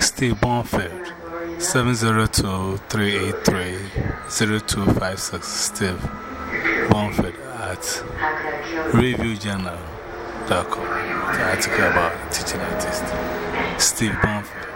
Steve Bonfield, 702 383 0256. Steve Bonfield at reviewjournal.com. The article about teaching artists. Steve Bonfield.